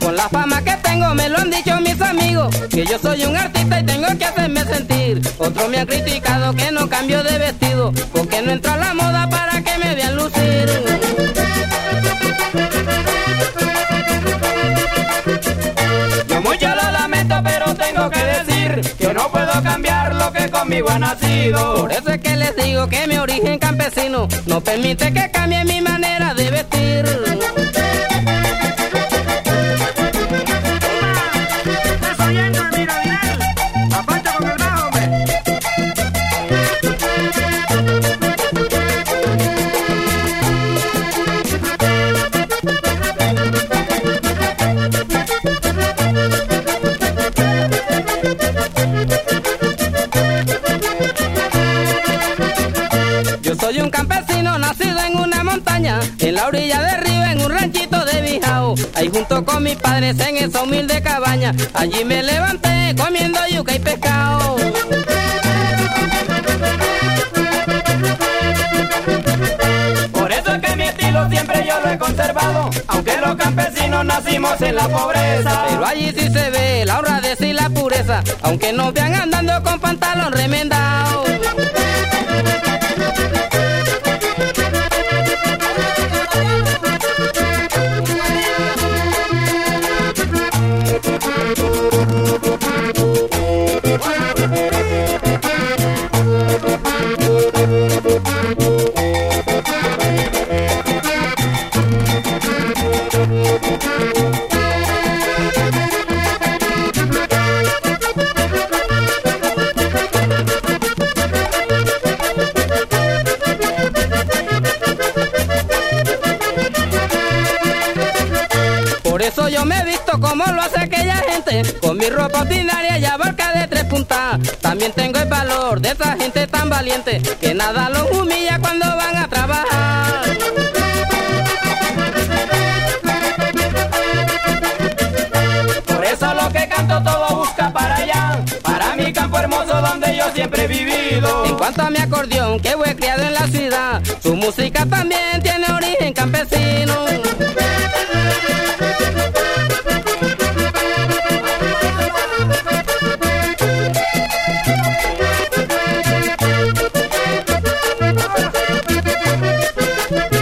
Con la fama que yo soy un artista y tengo que hacerme sentir. Otros me han criticado que no cambio de vestido, porque no entro a la moda para que me vean lucir. Conmigo ha nacido. Por eso es que les digo que mi origen campesino no permite que cambie mi manera de vestir. En la orilla del río, en un ranchito de Bijao. Ahí junto con mis padres en esa humilde cabaña, allí me levanté comiendo yuca y pescado. Por eso es que mi estilo siempre yo lo he conservado, aunque los campesinos nacimos en la pobreza. Pero allí sí se ve la honradez y la pureza, aunque nos vean andando con pantalón remendado. Por eso yo me he visto como lo hace aquella gente, con mi ropa ordinaria y abarca de tres puntas. También tengo el valor de esa gente tan valiente, que nada los humilla cuando van a trabajar. Por eso lo que canto todo busca para allá, para mi campo hermoso donde yo siempre he vivido. En cuanto a mi acordeón, que fue criado en la ciudad, su música también Thank you.